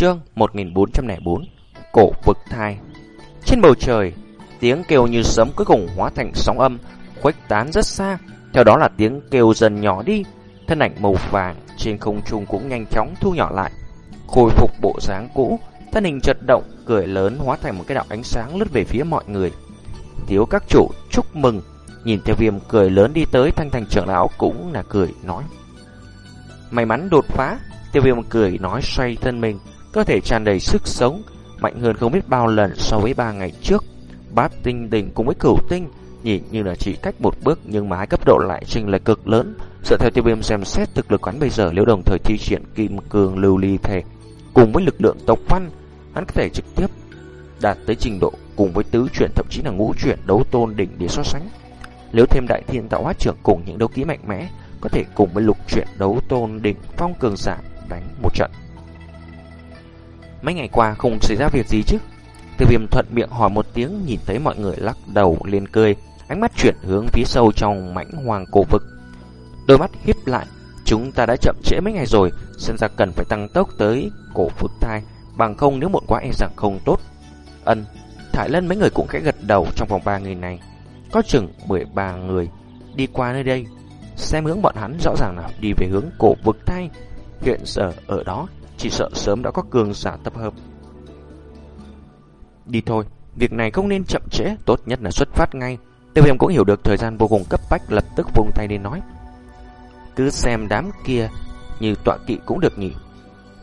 Chương 1404 Cổ vực thai Trên bầu trời, tiếng kêu như sấm cuối cùng hóa thành sóng âm, khuếch tán rất xa. Theo đó là tiếng kêu dần nhỏ đi, thân ảnh màu vàng trên không trung cũng nhanh chóng thu nhỏ lại. Khôi phục bộ dáng cũ, thân hình chật động, cười lớn hóa thành một cái đạo ánh sáng lướt về phía mọi người. Thiếu các chủ chúc mừng, nhìn theo viêm cười lớn đi tới thanh thành trưởng lão cũng là cười nói. May mắn đột phá, tiêu viêm cười nói xoay thân mình, cơ thể tràn đầy sức sống, mạnh hơn không biết bao lần so với ba ngày trước. Bát tinh đỉnh cùng với cửu tinh, nhìn như là chỉ cách một bước nhưng mà hai cấp độ lại chênh lệch cực lớn. Dựa theo tiêu viêm xem xét thực lực quán bây giờ nếu đồng thời thi triển kim cường lưu ly thể cùng với lực lượng tộc văn, hắn có thể trực tiếp đạt tới trình độ cùng với tứ chuyển thậm chí là ngũ chuyển đấu tôn đỉnh để so sánh. Nếu thêm đại thiên tạo hóa trưởng cùng những đấu ký mạnh mẽ, có thể cùng với lục chuyển đấu tôn đỉnh phong cường giả đánh một trận. Mấy ngày qua không xảy ra việc gì chứ? Tiêu viêm thuận miệng hỏi một tiếng nhìn thấy mọi người lắc đầu liên cười, ánh mắt chuyển hướng phía sâu trong mãnh hoàng cổ vực. Đôi mắt híp lại, chúng ta đã chậm trễ mấy ngày rồi, xem ra cần phải tăng tốc tới cổ vực thai, bằng không nếu muộn quá e rằng không tốt. Ân, Thải Lân mấy người cũng khẽ gật đầu trong vòng 3 người này. Có chừng 13 người đi qua nơi đây, xem hướng bọn hắn rõ ràng là đi về hướng cổ vực thai. Hiện giờ ở đó, chỉ sợ sớm đã có cường giả tập hợp. Đi thôi, việc này không nên chậm trễ, tốt nhất là xuất phát ngay. Tiêu viêm cũng hiểu được thời gian vô cùng cấp bách lập tức vung tay lên nói. Cứ xem đám kia như tọa kỵ cũng được nhỉ.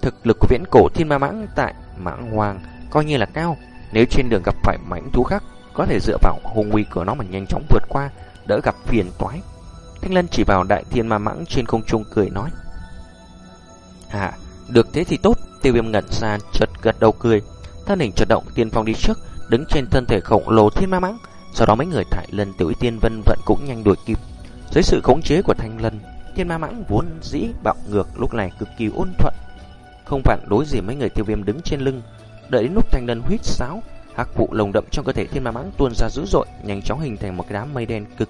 Thực lực của viễn cổ thiên ma mãng tại mãng hoàng coi như là cao. Nếu trên đường gặp phải mãnh thú khác, có thể dựa vào hung uy của nó mà nhanh chóng vượt qua, đỡ gặp phiền toái. Thanh Lân chỉ vào đại thiên ma mãng trên không trung cười nói. À, được thế thì tốt, tiêu viêm ngẩn ra chợt gật đầu cười. Thân hình chợt động tiên phong đi trước, đứng trên thân thể khổng lồ thiên ma mãng. Sau đó mấy người thải lân tiểu tiên vân vận cũng nhanh đuổi kịp. Dưới sự khống chế của Thanh Lân, thiên ma mãng vốn dĩ bạo ngược lúc này cực kỳ ôn thuận. Không phản đối gì mấy người tiêu viêm đứng trên lưng. Đợi đến lúc Thanh Lân huyết sáo, hắc vụ lồng đậm trong cơ thể thiên ma mãng tuôn ra dữ dội, nhanh chóng hình thành một cái đám mây đen cực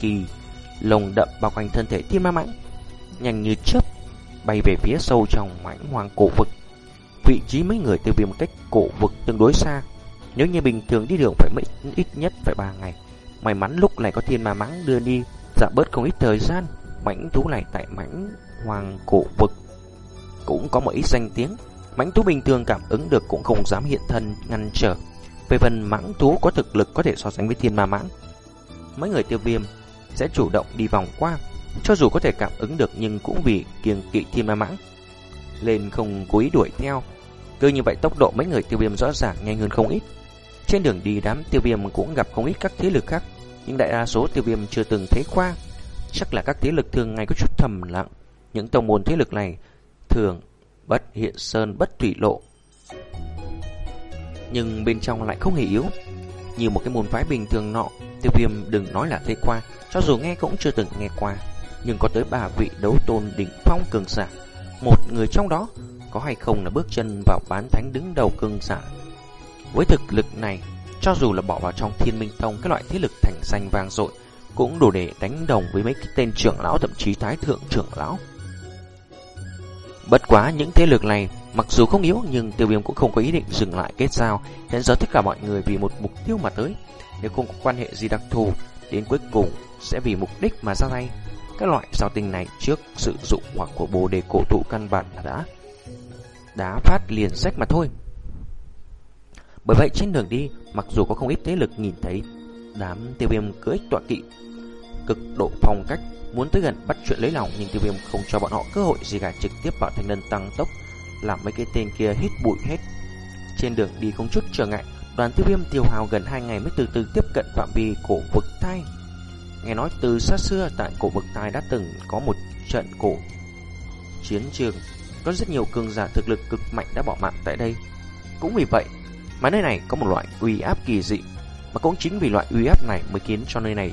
kỳ lồng đậm bao quanh thân thể thiên ma mãng, nhanh như chớp bay về phía sâu trong mãnh hoang cổ vực. Vị trí mấy người tiêu viêm cách cổ vực tương đối xa, nếu như bình thường đi đường phải mất ít nhất phải 3 ngày. May mắn lúc này có thiên ma mãng đưa đi, giảm bớt không ít thời gian. Mãnh thú này tại mãnh hoàng cổ vực cũng có một ít danh tiếng. Mãnh thú bình thường cảm ứng được cũng không dám hiện thân ngăn trở. Về phần mãng thú có thực lực có thể so sánh với thiên ma mãng. Mấy người tiêu viêm sẽ chủ động đi vòng qua, cho dù có thể cảm ứng được nhưng cũng vì kiêng kỵ thiên ma mãng. Lên không cố ý đuổi theo. Cứ như vậy tốc độ mấy người tiêu viêm rõ ràng nhanh hơn không ít. Trên đường đi đám tiêu viêm cũng gặp không ít các thế lực khác, nhưng đại đa số tiêu viêm chưa từng thấy qua. Chắc là các thế lực thường ngày có chút thầm lặng. Những tông môn thế lực này thường bất hiện sơn bất thủy lộ. Nhưng bên trong lại không hề yếu. Như một cái môn phái bình thường nọ, tiêu viêm đừng nói là thấy qua, cho dù nghe cũng chưa từng nghe qua. Nhưng có tới ba vị đấu tôn đỉnh phong cường giả. Một người trong đó có hay không là bước chân vào bán thánh đứng đầu cường giả. Với thực lực này, cho dù là bỏ vào trong thiên minh tông cái loại thế lực thành danh vang dội cũng đủ để đánh đồng với mấy cái tên trưởng lão thậm chí thái thượng trưởng lão. Bất quá những thế lực này mặc dù không yếu nhưng tiêu viêm cũng không có ý định dừng lại kết giao. Hiện giờ tất cả mọi người vì một mục tiêu mà tới. Nếu không có quan hệ gì đặc thù, đến cuối cùng sẽ vì mục đích mà ra tay. Các loại giao tinh này trước sự dụng hoặc của bồ đề cổ thụ căn bản là đã đá phát liền sách mà thôi. Bởi vậy trên đường đi, mặc dù có không ít thế lực nhìn thấy đám tiêu viêm cưỡi tọa kỵ cực độ phong cách muốn tới gần bắt chuyện lấy lòng nhưng tiêu viêm không cho bọn họ cơ hội gì cả trực tiếp bảo thanh lân tăng tốc làm mấy cái tên kia hít bụi hết trên đường đi không chút trở ngại đoàn tiêu viêm tiêu hào gần hai ngày mới từ từ tiếp cận phạm vi cổ vực thai nghe nói từ xa xưa tại cổ vực tai đã từng có một trận cổ chiến trường có rất nhiều cường giả thực lực cực mạnh đã bỏ mạng tại đây cũng vì vậy mà nơi này có một loại uy áp kỳ dị mà cũng chính vì loại uy áp này mới khiến cho nơi này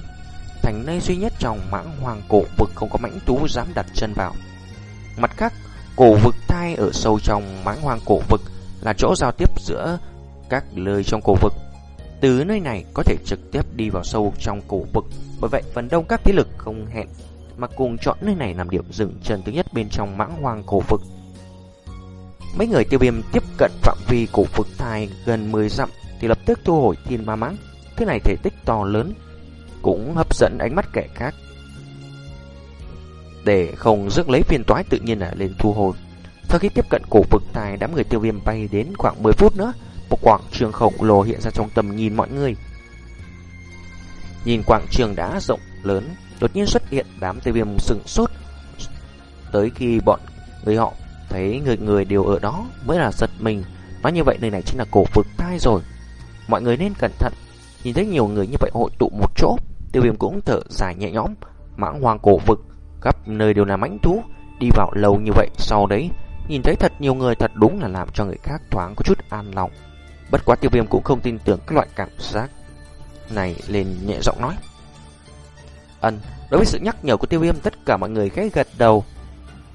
thành nơi duy nhất trong mãng hoàng cổ vực không có mãnh tú dám đặt chân vào. Mặt khác, cổ vực thai ở sâu trong mãng hoàng cổ vực là chỗ giao tiếp giữa các lời trong cổ vực. Từ nơi này có thể trực tiếp đi vào sâu trong cổ vực, bởi vậy phần đông các thế lực không hẹn mà cùng chọn nơi này làm điểm dừng chân thứ nhất bên trong mãng hoàng cổ vực. Mấy người tiêu viêm tiếp cận phạm vi cổ vực thai gần 10 dặm thì lập tức thu hồi thiên ma mãng. Thứ này thể tích to lớn, cũng hấp dẫn ánh mắt kẻ khác. Để không rước lấy phiền toái tự nhiên là lên thu hồi. Sau khi tiếp cận cổ vực thai, đám người tiêu viêm bay đến khoảng 10 phút nữa, một quảng trường khổng lồ hiện ra trong tầm nhìn mọi người. Nhìn quảng trường đã rộng lớn, đột nhiên xuất hiện đám tiêu viêm sừng sốt. Tới khi bọn người họ thấy người người đều ở đó mới là giật mình. Nói như vậy nơi này chính là cổ vực thai rồi. Mọi người nên cẩn thận. Nhìn thấy nhiều người như vậy hội tụ một chỗ, tiêu viêm cũng thở dài nhẹ nhõm. Mãng hoàng cổ vực, khắp nơi đều là mãnh thú. Đi vào lâu như vậy, sau đấy, nhìn thấy thật nhiều người thật đúng là làm cho người khác thoáng có chút an lòng. Bất quá tiêu viêm cũng không tin tưởng các loại cảm giác này lên nhẹ giọng nói. Ân, đối với sự nhắc nhở của tiêu viêm tất cả mọi người khẽ gật đầu.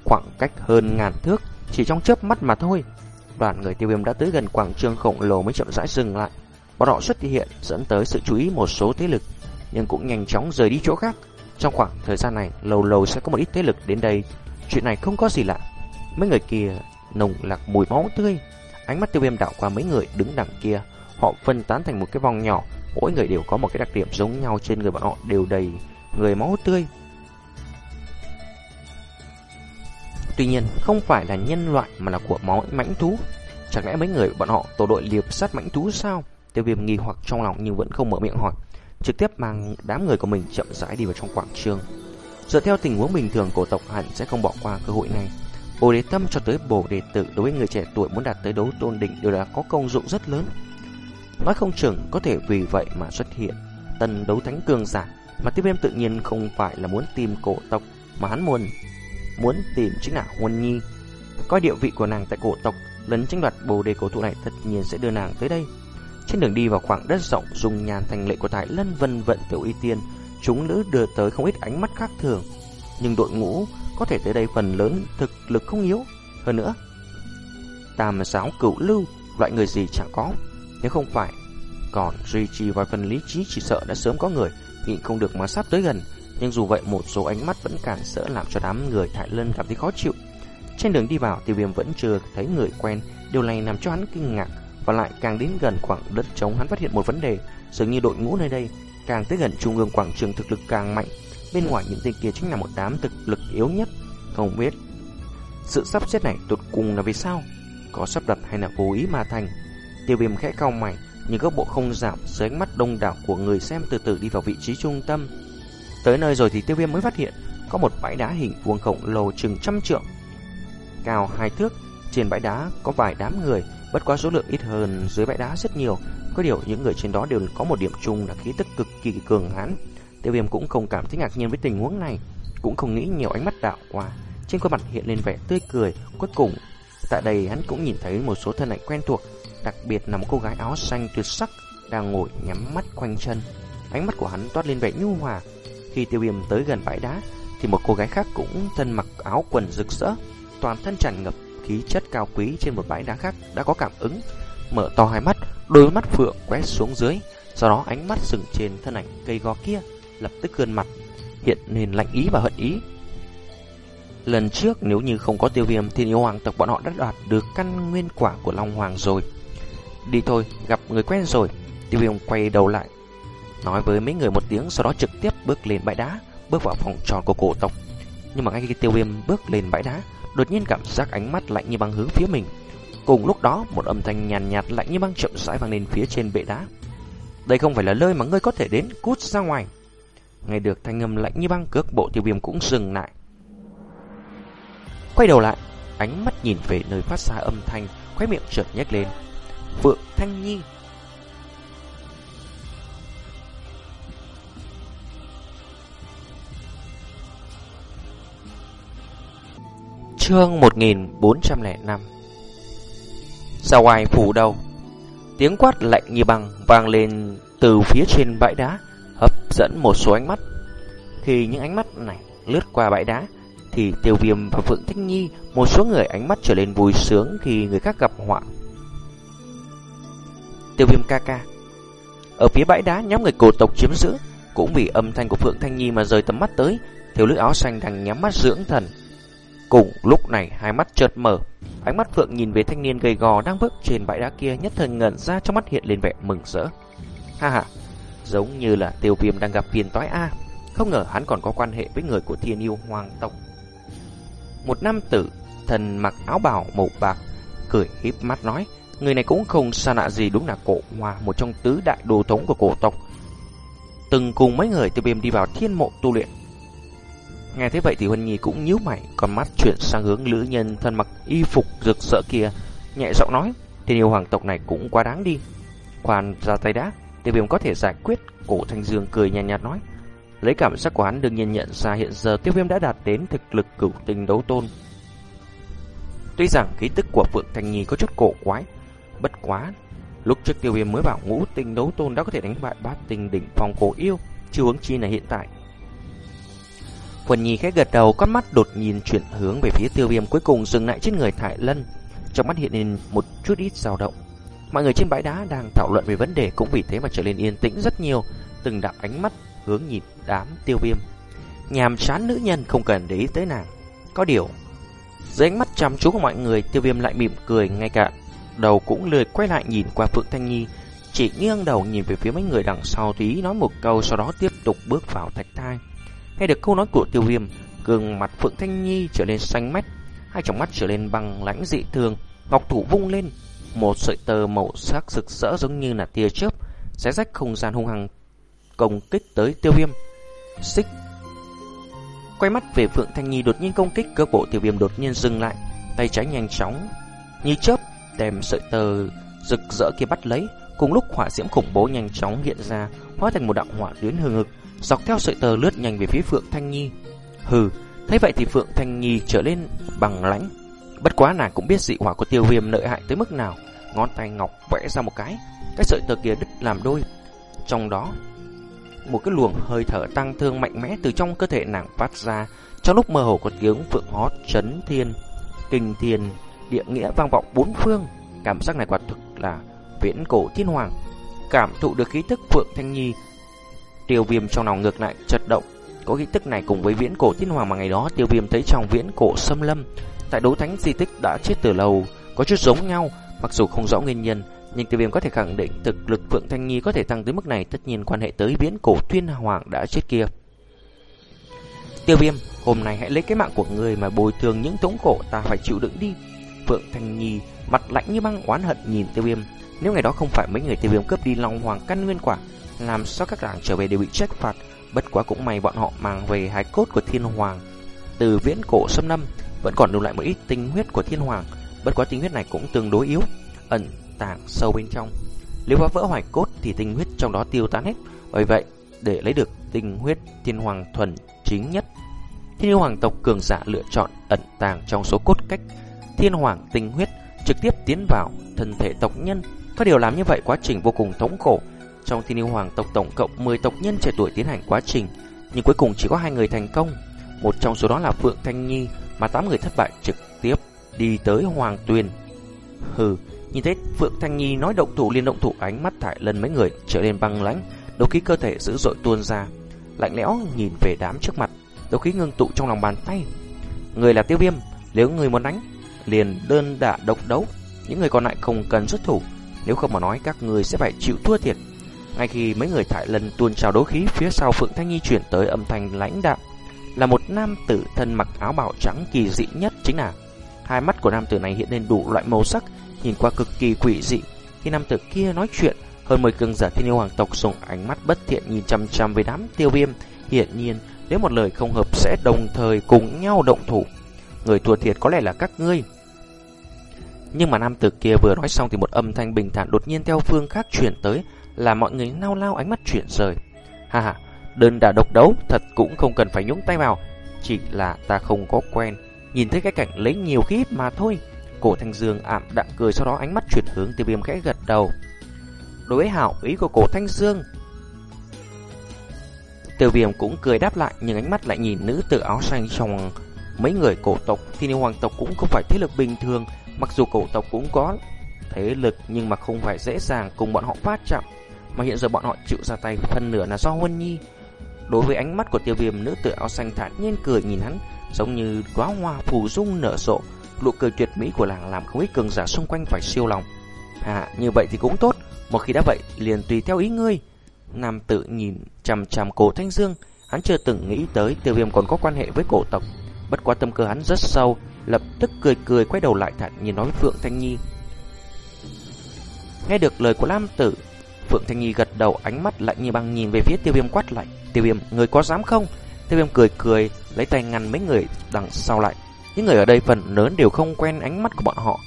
Khoảng cách hơn ngàn thước, chỉ trong chớp mắt mà thôi. Đoàn người tiêu viêm đã tới gần quảng trường khổng lồ mới chậm rãi dừng lại. Bọn họ xuất hiện dẫn tới sự chú ý một số thế lực, nhưng cũng nhanh chóng rời đi chỗ khác. Trong khoảng thời gian này, lâu lâu sẽ có một ít thế lực đến đây. Chuyện này không có gì lạ. Mấy người kia nồng lạc mùi máu tươi. Ánh mắt tiêu viêm đảo qua mấy người đứng đằng kia. Họ phân tán thành một cái vòng nhỏ. Mỗi người đều có một cái đặc điểm giống nhau trên người bọn họ đều đầy người máu tươi. Tuy nhiên, không phải là nhân loại mà là của máu mãnh thú. Chẳng lẽ mấy người bọn họ tổ đội liệp sát mãnh thú sao? Tiêu viêm nghi hoặc trong lòng nhưng vẫn không mở miệng hỏi. Trực tiếp mang đám người của mình chậm rãi đi vào trong quảng trường. Dựa theo tình huống bình thường, cổ tộc hẳn sẽ không bỏ qua cơ hội này. Bồ đề tâm cho tới bồ đề tự đối với người trẻ tuổi muốn đạt tới đấu tôn đỉnh đều đã có công dụng rất lớn. Nói không chừng có thể vì vậy mà xuất hiện tần đấu thánh cường giả mà tiêu viêm tự nhiên không phải là muốn tìm cổ tộc mà hắn muốn muốn tìm chính là Huân Nhi. Coi địa vị của nàng tại cổ tộc, lấn tranh đoạt bồ đề cổ thụ này tất nhiên sẽ đưa nàng tới đây. Trên đường đi vào khoảng đất rộng dùng nhàn thành lệ của Thái Lân Vân vận tiểu y tiên, chúng nữ đưa tới không ít ánh mắt khác thường. Nhưng đội ngũ có thể tới đây phần lớn thực lực không yếu. Hơn nữa, tam giáo cửu lưu, loại người gì chẳng có. Nếu không phải, còn duy trì vài phần lý trí chỉ sợ đã sớm có người nhịn không được mà sắp tới gần. Nhưng dù vậy một số ánh mắt vẫn cản trở làm cho đám người Thái Lân cảm thấy khó chịu. Trên đường đi vào tiêu viêm vẫn chưa thấy người quen, điều này làm cho hắn kinh ngạc. Và lại càng đến gần khoảng đất trống hắn phát hiện một vấn đề, dường như đội ngũ nơi đây càng tới gần trung ương quảng trường thực lực càng mạnh. Bên ngoài những tên kia chính là một đám thực lực yếu nhất. Không biết sự sắp xếp này tột cùng là vì sao? Có sắp đặt hay là cố ý mà thành? Tiêu viêm khẽ cau mày, nhưng các bộ không giảm dưới ánh mắt đông đảo của người xem từ từ đi vào vị trí trung tâm. Tới nơi rồi thì tiêu viêm mới phát hiện có một bãi đá hình vuông khổng lồ chừng trăm trượng, cao hai thước. Trên bãi đá có vài đám người, bất quá số lượng ít hơn dưới bãi đá rất nhiều. Có điều những người trên đó đều có một điểm chung là khí tức cực kỳ cường hãn. Tiêu viêm cũng không cảm thấy ngạc nhiên với tình huống này, cũng không nghĩ nhiều ánh mắt đạo qua. Trên khuôn mặt hiện lên vẻ tươi cười, cuối cùng tại đây hắn cũng nhìn thấy một số thân ảnh quen thuộc, đặc biệt là một cô gái áo xanh tuyệt sắc đang ngồi nhắm mắt quanh chân. Ánh mắt của hắn toát lên vẻ nhu hòa. Khi tiêu viêm tới gần bãi đá, thì một cô gái khác cũng thân mặc áo quần rực rỡ, toàn thân tràn ngập khí chất cao quý trên một bãi đá khác đã có cảm ứng, mở to hai mắt, đôi mắt phượng quét xuống dưới, sau đó ánh mắt dừng trên thân ảnh cây gò kia, lập tức gương mặt hiện lên lạnh ý và hận ý. Lần trước nếu như không có tiêu viêm thì yêu hoàng tộc bọn họ đã đoạt được căn nguyên quả của Long Hoàng rồi. Đi thôi, gặp người quen rồi. Tiêu viêm quay đầu lại, nói với mấy người một tiếng sau đó trực tiếp bước lên bãi đá, bước vào phòng tròn của cổ tộc. Nhưng mà ngay khi tiêu viêm bước lên bãi đá, đột nhiên cảm giác ánh mắt lạnh như băng hướng phía mình. Cùng lúc đó, một âm thanh nhàn nhạt, nhạt lạnh như băng chậm rãi vang lên phía trên bệ đá. Đây không phải là nơi mà ngươi có thể đến, cút ra ngoài. Nghe được thanh âm lạnh như băng cước bộ tiêu viêm cũng dừng lại. Quay đầu lại, ánh mắt nhìn về nơi phát ra âm thanh, khóe miệng trợt nhếch lên. Phượng Thanh Nhi Chương 1405 Sao ngoài phủ đầu Tiếng quát lạnh như băng vang lên từ phía trên bãi đá Hấp dẫn một số ánh mắt. Khi những ánh mắt này lướt qua bãi đá Thì tiêu viêm và Phượng Thích Nhi Một số người ánh mắt trở lên vui sướng khi người khác gặp họa. Tiêu viêm ca ca Ở phía bãi đá nhóm người cổ tộc chiếm giữ Cũng vì âm thanh của Phượng Thanh Nhi mà rời tầm mắt tới Thiếu nữ áo xanh đang nhắm mắt dưỡng thần. Cùng lúc này hai mắt chợt mở, ánh mắt Phượng nhìn về thanh niên gầy gò đang bước trên bãi đá kia nhất thời ngẩn ra trong mắt hiện lên vẻ mừng rỡ. Ha ha, giống như là tiêu viêm đang gặp phiền toái A, không ngờ hắn còn có quan hệ với người của thiên yêu hoàng tộc. Một nam tử, thần mặc áo bào màu bạc, cười híp mắt nói, người này cũng không xa lạ gì đúng là cổ hòa, một trong tứ đại đồ thống của cổ tộc. Từng cùng mấy người tiêu viêm đi vào thiên mộ tu luyện Nghe thế vậy thì Huân Nhi cũng nhíu mày, con mắt chuyển sang hướng lữ nhân thân mặc y phục rực rỡ kia, nhẹ giọng nói, thiên yêu hoàng tộc này cũng quá đáng đi. Khoan ra tay đã, tiêu viêm có thể giải quyết, cổ thanh dương cười nhạt nhạt nói. Lấy cảm giác của hắn đương nhiên nhận ra hiện giờ tiêu viêm đã đạt đến thực lực cửu tinh đấu tôn. Tuy rằng khí tức của Phượng Thanh Nhi có chút cổ quái, bất quá, lúc trước tiêu viêm mới bảo ngũ tinh đấu tôn đã có thể đánh bại bát tinh đỉnh phòng cổ yêu, chưa hướng chi là hiện tại Quần Nhi khẽ gật đầu, con mắt đột nhiên chuyển hướng về phía tiêu viêm cuối cùng dừng lại trên người Thải Lân. Trong mắt hiện lên một chút ít dao động. Mọi người trên bãi đá đang thảo luận về vấn đề cũng vì thế mà trở nên yên tĩnh rất nhiều, từng đạo ánh mắt hướng nhìn đám tiêu viêm. Nhàm chán nữ nhân không cần để ý tới nàng. Có điều, dưới ánh mắt chăm chú của mọi người, tiêu viêm lại mỉm cười ngay cả đầu cũng lười quay lại nhìn qua Phượng Thanh Nhi, chỉ nghiêng đầu nhìn về phía mấy người đằng sau tí nói một câu sau đó tiếp tục bước vào thạch thai. Nghe được câu nói của tiêu viêm, gương mặt Phượng Thanh Nhi trở nên xanh mét, hai tròng mắt trở lên băng lãnh dị thường, ngọc thủ vung lên, một sợi tơ màu sắc rực rỡ giống như là tia chớp, xé rách không gian hung hăng công kích tới tiêu viêm. Xích Quay mắt về Phượng Thanh Nhi đột nhiên công kích cơ bộ tiêu viêm đột nhiên dừng lại, tay trái nhanh chóng như chớp đem sợi tơ rực rỡ kia bắt lấy, cùng lúc hỏa diễm khủng bố nhanh chóng hiện ra, hóa thành một đạo hỏa tuyến hừng hực, dọc theo sợi tơ lướt nhanh về phía Phượng Thanh Nhi. Hừ, thấy vậy thì Phượng Thanh Nhi trở lên bằng lãnh. Bất quá nàng cũng biết dị hỏa của tiêu viêm lợi hại tới mức nào. Ngón tay ngọc vẽ ra một cái, cái sợi tơ kia đứt làm đôi. Trong đó, một cái luồng hơi thở tăng thương mạnh mẽ từ trong cơ thể nàng phát ra. Trong lúc mơ hồ có tiếng phượng hót chấn thiên, kinh thiên, địa nghĩa vang vọng bốn phương. Cảm giác này quả thực là viễn cổ thiên hoàng. Cảm thụ được khí tức Phượng Thanh Nhi Tiêu viêm trong lòng ngược lại chật động Có khí tức này cùng với viễn cổ thiên hoàng mà ngày đó tiêu viêm thấy trong viễn cổ xâm lâm Tại đấu thánh di tích đã chết từ lâu, Có chút giống nhau, Mặc dù không rõ nguyên nhân, Nhưng tiêu viêm có thể khẳng định thực lực Phượng Thanh Nhi có thể tăng tới mức này, Tất nhiên quan hệ tới viễn cổ thiên hoàng đã chết kia. Tiêu viêm, Hôm nay hãy lấy cái mạng của người mà bồi thường những thống khổ, ta phải chịu đựng đi. Phượng Thanh Nhi mặt lạnh như băng, oán hận nhìn tiêu viêm. Nếu ngày đó không phải mấy người tiêu viêm cướp đi Long Hoàng căn nguyên quả, làm sao các làng trở về đều bị trách phạt? Bất quá cũng may bọn họ mang về hài cốt của thiên hoàng. Từ viễn cổ xâm lâm vẫn còn lưu lại một ít tinh huyết của thiên hoàng Bất quá tinh huyết này cũng tương đối yếu Ẩn tàng sâu bên trong Nếu phá vỡ hoài cốt thì tinh huyết trong đó tiêu tán hết Bởi vậy để lấy được tinh huyết thiên hoàng thuần chính nhất Thiên hoàng tộc cường giả lựa chọn ẩn tàng trong số cốt cách thiên hoàng tinh huyết trực tiếp tiến vào thân thể tộc nhân. Có điều làm như vậy quá trình vô cùng thống khổ, trong thiên hoàng tộc tổng cộng 10 tộc nhân trẻ tuổi tiến hành quá trình, nhưng cuối cùng chỉ có hai người thành công. Một trong số đó là Phượng Thanh Nhi, mà tám người thất bại trực tiếp đi tới Hoàng Tuyền. Hừ, nhìn thấy Phượng Thanh Nhi nói động thủ liên động thủ ánh mắt thải lần mấy người trở nên băng lãnh, đầu khí cơ thể dữ dội tuôn ra, lạnh lẽo nhìn về đám trước mặt, đầu khí ngưng tụ trong lòng bàn tay. Người là Tiêu Viêm, nếu người muốn đánh, liền đơn đả độc đấu, những người còn lại không cần xuất thủ, nếu không mà nói các người sẽ phải chịu thua thiệt. Ngay khi mấy người thải lần tuôn trào đấu khí phía sau Phượng Thanh Nhi chuyển tới âm thanh lãnh đạm, là một nam tử thân mặc áo bào trắng kỳ dị nhất chính là hai mắt của nam tử này hiện lên đủ loại màu sắc, nhìn qua cực kỳ quỷ dị. Khi nam tử kia nói chuyện, hơn 10 cường giả thiên yêu hoàng tộc dùng ánh mắt bất thiện nhìn chăm chăm với đám tiêu viêm, hiển nhiên nếu một lời không hợp sẽ đồng thời cùng nhau động thủ. Người thua thiệt có lẽ là các ngươi. Nhưng mà nam tử kia vừa nói xong thì một âm thanh bình thản đột nhiên theo phương khác chuyển tới, là mọi người nao lao ánh mắt chuyển rời. Ha ha, đơn đả độc đấu thật cũng không cần phải nhúng tay vào, chỉ là ta không có quen, nhìn thấy cái cảnh lấy nhiều khí mà thôi. Cổ Thanh Dương ảm đạm cười sau đó ánh mắt chuyển hướng tiêu viêm khẽ gật đầu. Đối với hảo ý của cổ Thanh Dương, tiêu viêm cũng cười đáp lại nhưng ánh mắt lại nhìn nữ tử áo xanh trong mấy người cổ tộc thì nếu hoàng tộc cũng không phải thế lực bình thường, mặc dù cổ tộc cũng có thế lực nhưng mà không phải dễ dàng cùng bọn họ phát chạm mà hiện giờ bọn họ chịu ra tay phần nửa là do Huân Nhi. Đối với ánh mắt của tiêu viêm nữ tử áo xanh thản nhiên cười nhìn hắn, giống như đóa hoa phù dung nở rộ, nụ cười tuyệt mỹ của làng làm không ít cường giả xung quanh phải siêu lòng. À, như vậy thì cũng tốt, một khi đã vậy liền tùy theo ý ngươi. Nam tự nhìn chằm chằm cổ Thanh Dương, hắn chưa từng nghĩ tới Tiêu Viêm còn có quan hệ với cổ tộc, bất quá tâm cơ hắn rất sâu, lập tức cười cười quay đầu lại thản nhiên nói với Phượng Thanh Nhi. Nghe được lời của Lam Tử, Phượng Thanh Nhi gật đầu ánh mắt lạnh như băng nhìn về phía tiêu viêm quát lạnh. Tiêu viêm, người có dám không? Tiêu viêm cười cười, lấy tay ngăn mấy người đằng sau lại. Những người ở đây phần lớn đều không quen ánh mắt của bọn họ.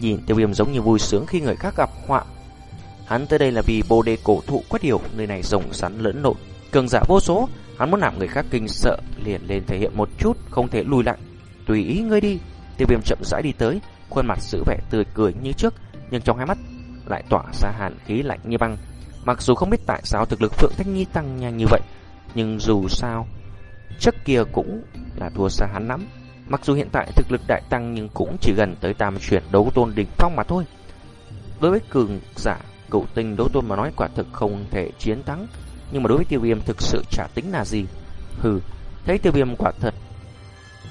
Nhìn tiêu viêm giống như vui sướng khi người khác gặp họa. Hắn tới đây là vì bồ đề cổ thụ quét điều, nơi này rồng rắn lẫn lộn. Cường giả vô số, hắn muốn làm người khác kinh sợ, liền lên thể hiện một chút, không thể lùi lại. Tùy ý ngươi đi. Tiêu viêm chậm rãi đi tới, khuôn mặt giữ vẻ tươi cười như trước, nhưng trong hai mắt lại tỏa ra hàn khí lạnh như băng. Mặc dù không biết tại sao thực lực Phượng Thanh Nhi tăng nhanh như vậy, nhưng dù sao, trước kia cũng là thua xa hắn lắm. Mặc dù hiện tại thực lực đại tăng nhưng cũng chỉ gần tới tam chuyển đấu tôn đỉnh phong mà thôi. Đối với cường giả cựu tinh đấu tôn mà nói quả thực không thể chiến thắng, nhưng mà đối với tiêu viêm thực sự trả tính là gì? Hừ, thấy tiêu viêm quả thật.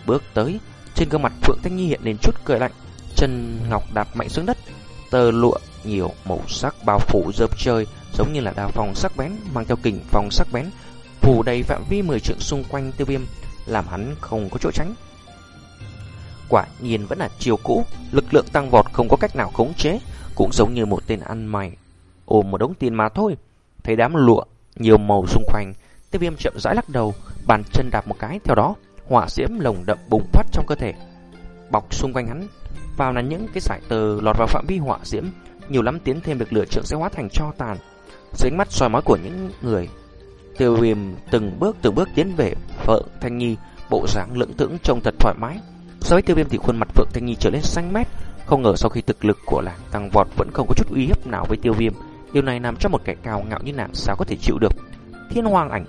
Bước tới, trên gương mặt Phượng Thanh Nhi hiện lên chút cười lạnh, chân ngọc đạp mạnh xuống đất, tơ lụa nhiều màu sắc bao phủ dập trời giống như là đao phong sắc bén mang theo kình phong sắc bén phủ đầy phạm vi mười trượng xung quanh tiêu viêm, làm hắn không có chỗ tránh. Quả nhiên vẫn là chiều cũ, lực lượng tăng vọt không có cách nào khống chế, cũng giống như một tên ăn mày, ôm một đống tiền mà thôi. Thấy đám lụa, nhiều màu xung quanh, tiêu viêm chậm rãi lắc đầu, bàn chân đạp một cái, theo đó, hỏa diễm lồng đậm bùng phát trong cơ thể. Bọc xung quanh hắn vào là những cái sải tờ lọt vào phạm vi hỏa diễm nhiều lắm tiến thêm được lửa trượng sẽ hóa thành cho tàn. Dưới mắt soi mói của những người, tiêu viêm từng bước từng bước tiến về vợ Thanh Nhi, bộ dáng lưỡng thững trông thật thoải mái. So với tiêu viêm thì khuôn mặt Phượng Thanh Nhi trở lên xanh mét, không ngờ sau khi thực lực của làng tăng vọt vẫn không có chút uy hiếp nào với tiêu viêm. Điều này làm cho một kẻ cao ngạo như nàng sao có thể chịu được. Thiên hoàng ảnh,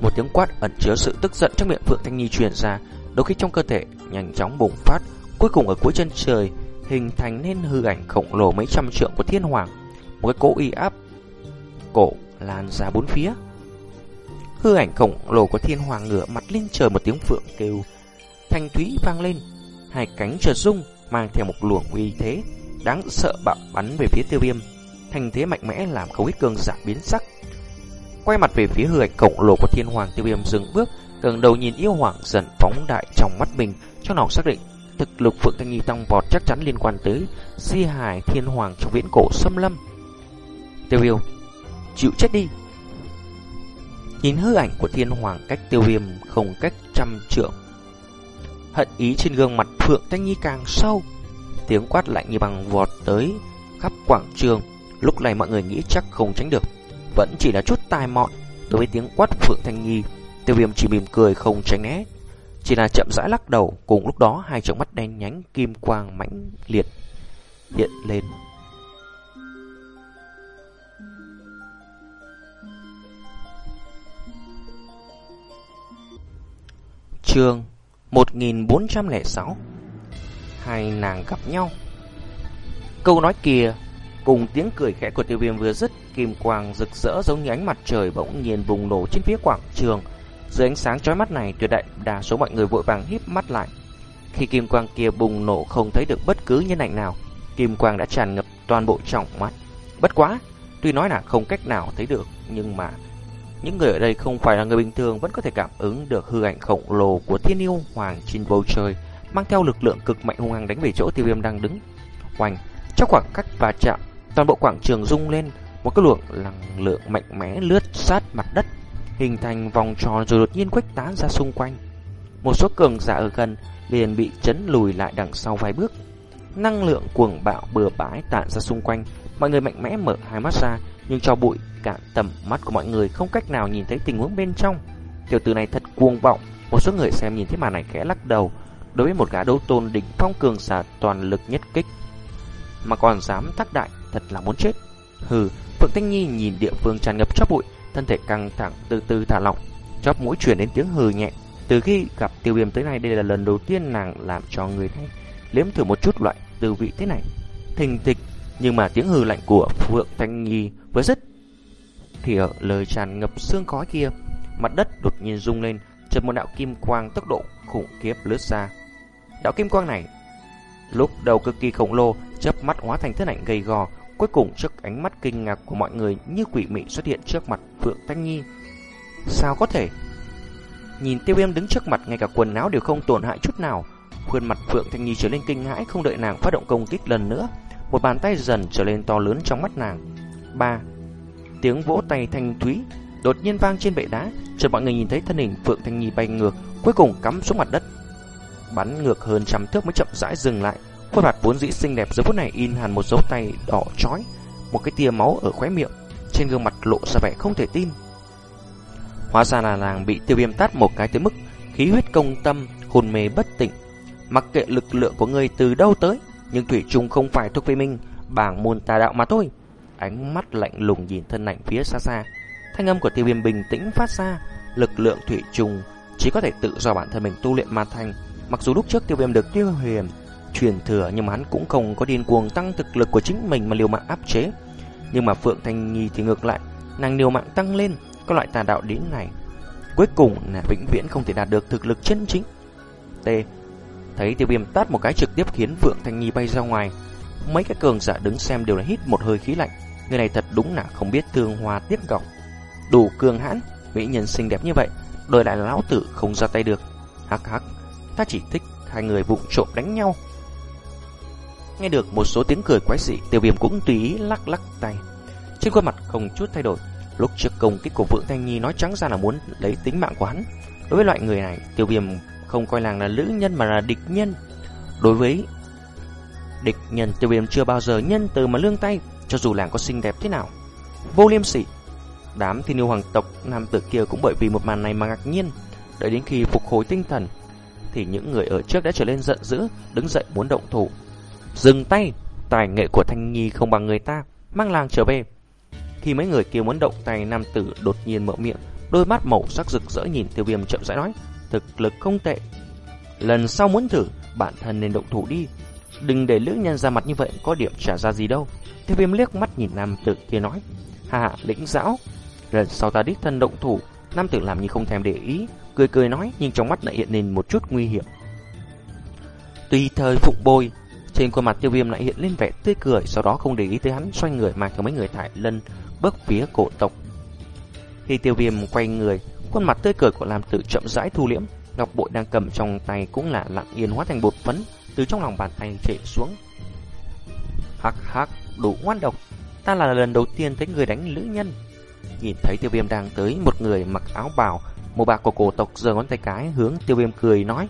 một tiếng quát ẩn chứa sự tức giận trong miệng Phượng Thanh Nhi truyền ra, đôi khi trong cơ thể nhanh chóng bùng phát, cuối cùng ở cuối chân trời hình thành nên hư ảnh khổng lồ mấy trăm trượng của thiên hoàng, một cái cỗ uy áp cổ lan ra bốn phía. Hư ảnh khổng lồ của thiên hoàng ngửa mặt lên trời một tiếng phượng kêu, thanh thúy vang lên, hai cánh chợt rung mang theo một luồng uy thế đáng sợ bạo bắn về phía tiêu viêm, thành thế mạnh mẽ làm không ít cường giả biến sắc. Quay mặt về phía hư ảnh khổng lồ của thiên hoàng tiêu viêm dừng bước, cường đầu nhìn yêu hoàng dần phóng đại trong mắt mình, trong lòng xác định thực lực Phượng Thanh Nhi tăng vọt chắc chắn liên quan tới Di Hải Thiên Hoàng trong viễn cổ xâm lâm. Tiêu viêm, chịu chết đi. Nhìn hư ảnh của Thiên Hoàng cách tiêu viêm không cách trăm trượng. Hận ý trên gương mặt Phượng Thanh Nhi càng sâu. Tiếng quát lạnh như bằng vọt tới khắp quảng trường. Lúc này mọi người nghĩ chắc không tránh được. Vẫn chỉ là chút tai mọn. Đối với tiếng quát Phượng Thanh Nhi, tiêu viêm chỉ mỉm cười không tránh né chỉ là chậm rãi lắc đầu, cùng lúc đó hai tròng mắt đen nhánh kim quang mãnh liệt hiện lên. Chương 1406 Hai nàng gặp nhau Câu nói kia Cùng tiếng cười khẽ của tiêu viêm vừa dứt Kim quang rực rỡ giống như ánh mặt trời bỗng nhiên bùng nổ trên phía quảng trường dưới ánh sáng chói mắt này, tuyệt đại đa số mọi người vội vàng híp mắt lại. Khi kim quang kia bùng nổ không thấy được bất cứ nhân ảnh nào, kim quang đã tràn ngập toàn bộ trọng mắt. Bất quá, tuy nói là không cách nào thấy được, nhưng mà những người ở đây không phải là người bình thường vẫn có thể cảm ứng được hư ảnh khổng lồ của thiên yêu hoàng trên bầu trời, mang theo lực lượng cực mạnh hung hăng đánh về chỗ tiêu viêm đang đứng. Hoành, trong khoảng cách và chạm, toàn bộ quảng trường rung lên, một cái luồng năng lượng mạnh mẽ lướt sát mặt đất hình thành vòng tròn rồi đột nhiên khuếch tán ra xung quanh. Một số cường giả ở gần liền bị chấn lùi lại đằng sau vài bước. Năng lượng cuồng bạo bừa bãi tản ra xung quanh, mọi người mạnh mẽ mở hai mắt ra, nhưng cho bụi cạn tầm mắt của mọi người không cách nào nhìn thấy tình huống bên trong. Tiểu tử này thật cuồng vọng, một số người xem nhìn thấy màn này khẽ lắc đầu. Đối với một gã đấu tôn đỉnh phong cường giả toàn lực nhất kích, mà còn dám thác đại, thật là muốn chết. Hừ, Phượng Thanh Nhi nhìn địa phương tràn ngập cho bụi, thân thể căng thẳng từ từ thả lỏng, chóp mũi chuyển đến tiếng hừ nhẹ. Từ khi gặp tiêu viêm tới nay đây là lần đầu tiên nàng làm cho người thấy liếm thử một chút loại tư vị thế này. Thình thịch, nhưng mà tiếng hừ lạnh của Phượng Thanh Nhi vừa dứt thì ở lời tràn ngập xương khói kia, mặt đất đột nhiên rung lên, chợt một đạo kim quang tốc độ khủng khiếp lướt ra. Đạo kim quang này lúc đầu cực kỳ khổng lồ, chớp mắt hóa thành thân ảnh gầy gò, cuối cùng trước ánh mắt kinh ngạc của mọi người như quỷ mị xuất hiện trước mặt Phượng Thanh Nhi. Sao có thể? Nhìn Tiêu Viêm đứng trước mặt ngay cả quần áo đều không tổn hại chút nào, khuôn mặt Phượng Thanh Nhi trở lên kinh hãi không đợi nàng phát động công kích lần nữa, một bàn tay dần trở lên to lớn trong mắt nàng. Ba Tiếng vỗ tay thanh thúy đột nhiên vang trên bệ đá, cho mọi người nhìn thấy thân hình Phượng Thanh Nhi bay ngược, cuối cùng cắm xuống mặt đất. Bắn ngược hơn trăm thước mới chậm rãi dừng lại. Khuôn mặt vốn dĩ xinh đẹp giờ phút này in hẳn một dấu tay đỏ chói, một cái tia máu ở khóe miệng, trên gương mặt lộ ra vẻ không thể tin. Hóa ra là nàng bị tiêu viêm tát một cái tới mức khí huyết công tâm, hồn mê bất tỉnh. Mặc kệ lực lượng của người từ đâu tới, nhưng thủy trung không phải thuộc về mình, bảng môn tà đạo mà thôi. Ánh mắt lạnh lùng nhìn thân ảnh phía xa xa, Thanh âm của tiêu viêm bình tĩnh phát ra, lực lượng thủy trung chỉ có thể tự do bản thân mình tu luyện mà thành. Mặc dù lúc trước tiêu viêm được tiêu huyền truyền thừa nhưng mà hắn cũng không có điên cuồng tăng thực lực của chính mình mà liều mạng áp chế. Nhưng mà Phượng Thanh Nhi thì ngược lại, nàng liều mạng tăng lên, có loại tà đạo đến này. Cuối cùng là vĩnh viễn không thể đạt được thực lực chân chính. T. Thấy tiêu viêm tát một cái trực tiếp khiến Phượng Thanh Nhi bay ra ngoài. Mấy cái cường giả đứng xem đều là hít một hơi khí lạnh. Người này thật đúng là không biết thương hoa tiếc gọc đủ cường hãn, mỹ nhân xinh đẹp như vậy, đời lại lão tử không ra tay được. Hắc hắc, ta chỉ thích hai người vụng trộm đánh nhau. Nghe được một số tiếng cười quái dị, tiêu viêm cũng tùy ý lắc lắc tay. Trên khuôn mặt không chút thay đổi, lúc trước công kích của Vượng Thanh Nhi nói trắng ra là muốn lấy tính mạng của hắn. Đối với loại người này, tiêu viêm không coi làng là nữ nhân mà là địch nhân. Đối với địch nhân, tiêu viêm chưa bao giờ nhân từ mà lương tay, cho dù làng có xinh đẹp thế nào. Vô liêm sỉ, Đám thiên yêu hoàng tộc nam tử kia cũng bởi vì một màn này mà ngạc nhiên. Đợi đến khi phục hồi tinh thần, thì những người ở trước đã trở lên giận dữ, đứng dậy muốn động thủ. Dừng tay, tài nghệ của Thanh Nhi không bằng người ta, mang làng trở về. Khi mấy người kia muốn động tay, nam tử đột nhiên mở miệng, đôi mắt màu sắc rực rỡ nhìn tiêu viêm chậm rãi nói, thực lực không tệ. Lần sau muốn thử, bản thân nên động thủ đi. Đừng để lữ nhân ra mặt như vậy, có điểm trả ra gì đâu. Tiêu viêm liếc mắt nhìn nam tử kia nói, hà lĩnh giáo, Lần sau ta đích thân động thủ, nam tử làm như không thèm để ý, cười cười nói nhưng trong mắt lại hiện lên một chút nguy hiểm. Tùy thời phụng bồi trên khuôn mặt tiêu viêm lại hiện lên vẻ tươi cười, sau đó không để ý tới hắn, xoay người mà cho mấy người thải lân bước phía cổ tộc. Khi tiêu viêm quay người, khuôn mặt tươi cười của làm tử chậm rãi thu liễm, ngọc bội đang cầm trong tay cũng là lặng yên hóa thành bột phấn từ trong lòng bàn tay chảy xuống. Hắc hắc, đủ ngoan độc, ta là lần đầu tiên thấy người đánh lữ nhân. Nhìn thấy tiêu viêm đang tới Một người mặc áo bào Màu bạc của cổ tộc giơ ngón tay cái hướng tiêu viêm cười nói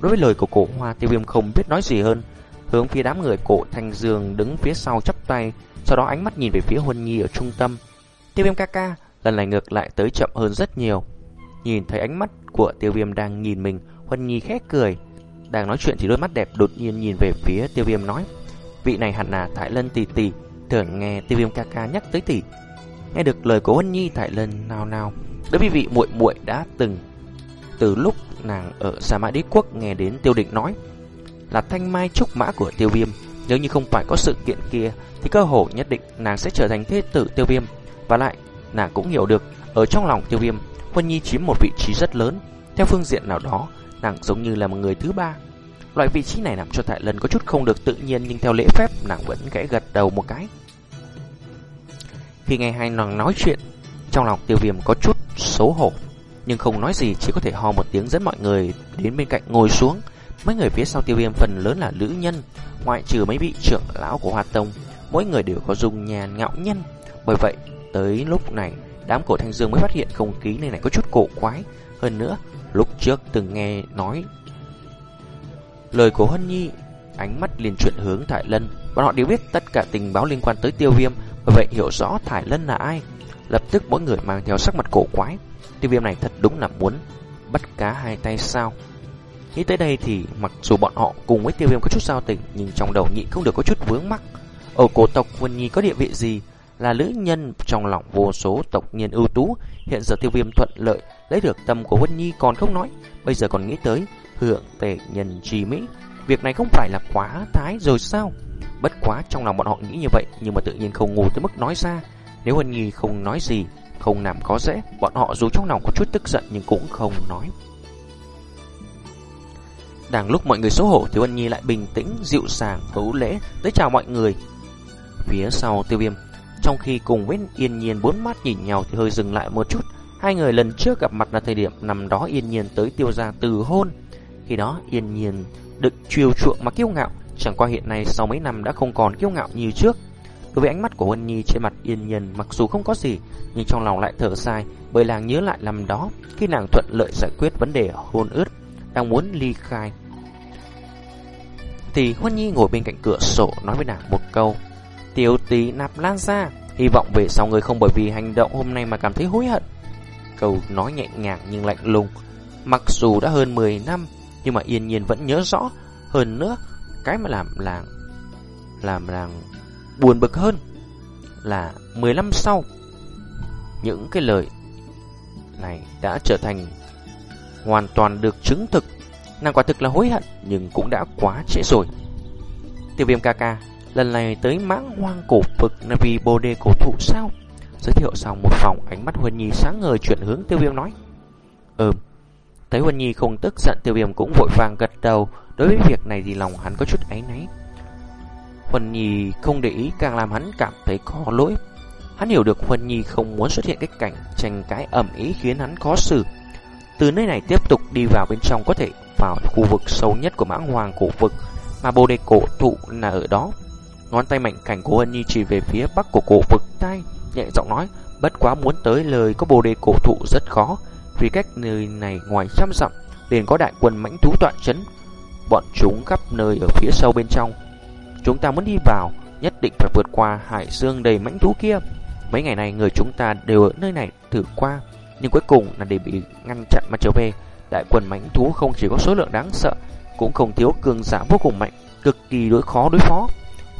Đối với lời của cổ hoa Tiêu viêm không biết nói gì hơn Hướng phía đám người cổ thanh dương đứng phía sau chắp tay Sau đó ánh mắt nhìn về phía Huân Nhi ở trung tâm. Tiêu viêm ca ca Lần này ngược lại tới chậm hơn rất nhiều. Nhìn thấy ánh mắt của tiêu viêm đang nhìn mình Huân Nhi khét cười. Đang nói chuyện thì đôi mắt đẹp đột nhiên nhìn về phía tiêu viêm nói Vị này hẳn là Thái Lân tỷ tỷ Thường nghe tiêu viêm ca ca nhắc tới tỷ. Nghe được lời của Huân Nhi Thải Lân nào nào, đối với vị muội muội đã từng từ lúc nàng ở Sa Mã Đế Quốc nghe đến Tiêu Định nói là thanh mai trúc mã của Tiêu Viêm, nếu như không phải có sự kiện kia thì cơ hội nhất định nàng sẽ trở thành thế tử Tiêu Viêm. Và lại, nàng cũng hiểu được ở trong lòng Tiêu Viêm, Huân Nhi chiếm một vị trí rất lớn, theo phương diện nào đó, nàng giống như là một người thứ ba. Loại vị trí này làm cho Tại Lân có chút không được tự nhiên nhưng theo lễ phép nàng vẫn gãy gật đầu một cái. Khi nghe hai nàng nói chuyện, trong lòng tiêu viêm có chút xấu hổ, nhưng không nói gì chỉ có thể ho một tiếng dẫn mọi người đến bên cạnh ngồi xuống. Mấy người phía sau tiêu viêm phần lớn là nữ nhân, ngoại trừ mấy vị trưởng lão của Hoa Tông, mỗi người đều có dùng nhàn ngạo nhân. Bởi vậy, tới lúc này, đám cổ thanh dương mới phát hiện không khí nơi này có chút cổ quái. Hơn nữa, lúc trước từng nghe nói lời của Hân Nhi, ánh mắt liền chuyển hướng Thải Lân. Bọn họ đều biết tất cả tình báo liên quan tới tiêu viêm, bởi vậy hiểu rõ Thải Lân là ai Lập tức mỗi người mang theo sắc mặt cổ quái Tiêu viêm này thật đúng là muốn Bắt cá hai tay sao Nghĩ tới đây thì mặc dù bọn họ cùng với tiêu viêm có chút giao tình, Nhưng trong đầu nhị không được có chút vướng mắc. Ở cổ tộc Vân Nhi có địa vị gì Là nữ nhân trong lòng vô số tộc nhân ưu tú? Hiện giờ tiêu viêm thuận lợi Lấy được tâm của Vân Nhi còn không nói. Bây giờ còn nghĩ tới hưởng tệ nhân trì mỹ. Việc này không phải là quá thái rồi sao? Bất quá trong lòng bọn họ nghĩ như vậy, Nhưng mà tự nhiên không ngu tới mức nói ra. Nếu Huân Nhi không nói gì, Không làm có dễ, Bọn họ dù trong lòng có chút tức giận Nhưng cũng không nói. Đang lúc mọi người xấu hổ thì Vân Nhi lại bình tĩnh, dịu dàng, hữu lễ tới chào mọi người. Phía sau tiêu viêm, trong khi cùng với Yên Nhiên bốn mắt nhìn nhau thì hơi dừng lại một chút. Hai người lần trước gặp mặt là thời điểm nằm đó Yên Nhiên tới tiêu gia từ hôn. Khi đó Yên Nhiên được chiều chuộng mà kiêu ngạo, chẳng qua hiện nay sau mấy năm đã không còn kiêu ngạo như trước. Đối với ánh mắt của huân Nhi trên mặt Yên Nhiên mặc dù không có gì, nhưng trong lòng lại thở dài bởi làng nhớ lại năm đó khi nàng thuận lợi giải quyết vấn đề hôn ướt, đang muốn ly khai. Thì Huân Nhi ngồi bên cạnh cửa sổ nói với nàng một câu. Tiểu tí nạp lan ra, Hy vọng về sau người không bởi vì hành động hôm nay mà cảm thấy hối hận. Câu nói nhẹ nhàng nhưng lạnh lùng. Mặc dù đã hơn 10 năm, Nhưng mà yên nhiên vẫn nhớ rõ. Hơn nữa, Cái mà làm làng Làm làng buồn bực hơn Là 15 năm sau, Những cái lời Này đã trở thành Hoàn toàn được chứng thực. Nàng quả thực là hối hận, Nhưng cũng đã quá trễ rồi. Tiêu viêm ca ca, Lần này tới mãng hoang cổ vực là vì bồ đề cổ thụ sao? Giới thiệu xong một vòng Ánh mắt Huân Nhi sáng ngời chuyển hướng tiêu viêm nói. Ừm, Thấy Huân Nhi không tức giận, tiêu viêm cũng vội vàng gật đầu. Đối với việc này thì lòng hắn có chút áy náy. Huân Nhi không để ý, càng làm hắn cảm thấy có lỗi. Hắn hiểu được Huân Nhi không muốn xuất hiện cái cảnh tranh cãi ẩm ý khiến hắn khó xử. Từ nơi này tiếp tục đi vào bên trong có thể vào khu vực sâu nhất của mãng hoàng cổ vực mà bồ đề cổ thụ là ở đó. Ngón tay mạnh cảnh của Hân Nhi chỉ về phía bắc của cổ vực tay nhẹ giọng nói, bất quá muốn tới lời có bồ đề cổ thụ rất khó, vì cách nơi này ngoài trăm dặm liền có đại quân mãnh thú tọa chấn, bọn chúng khắp nơi ở phía sâu bên trong. Chúng ta muốn đi vào, nhất định phải vượt qua hải dương đầy mãnh thú kia. Mấy ngày này người chúng ta đều ở nơi này thử qua, nhưng cuối cùng là để bị ngăn chặn mà trở về. Đại quân mãnh thú không chỉ có số lượng đáng sợ, cũng không thiếu cường giả vô cùng mạnh, cực kỳ đối khó đối phó.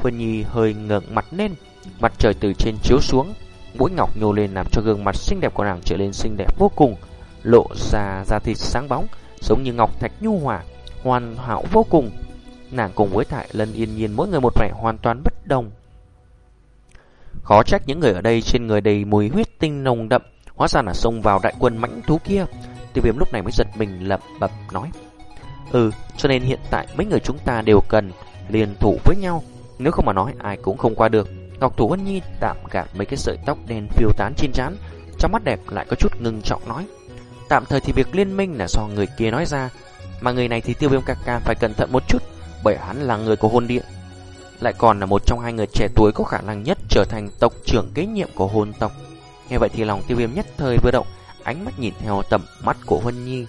Vân Nhi hơi ngẩng mặt lên, mặt trời từ trên chiếu xuống, mũi ngọc nhô lên làm cho gương mặt xinh đẹp của nàng trở lên xinh đẹp vô cùng, lộ ra da thịt sáng bóng, giống như ngọc thạch nhu hòa, hoàn hảo vô cùng. Nàng cùng với Thải Lân yên nhiên mỗi người một vẻ hoàn toàn bất đồng. Khó trách những người ở đây trên người đầy mùi huyết tinh nồng đậm, hóa ra là xông vào đại quân mãnh thú kia. Tiêu viêm lúc này mới giật mình lẩm bẩm nói. Ừ, cho nên hiện tại mấy người chúng ta đều cần liên thủ với nhau. Nếu không mà nói ai cũng không qua được. Ngọc Thủ Hân Nhi tạm gạt mấy cái sợi tóc đen phiêu tán trên trán, trong mắt đẹp lại có chút ngưng trọng nói. Tạm thời thì việc liên minh là do người kia nói ra, mà người này thì tiêu viêm ca ca phải cẩn thận một chút, bởi hắn là người của hôn điện. Lại còn là một trong hai người trẻ tuổi có khả năng nhất trở thành tộc trưởng kế nhiệm của hôn tộc. Nghe vậy thì lòng tiêu viêm nhất thời vừa động, ánh mắt nhìn theo tầm mắt của Huân Nhi.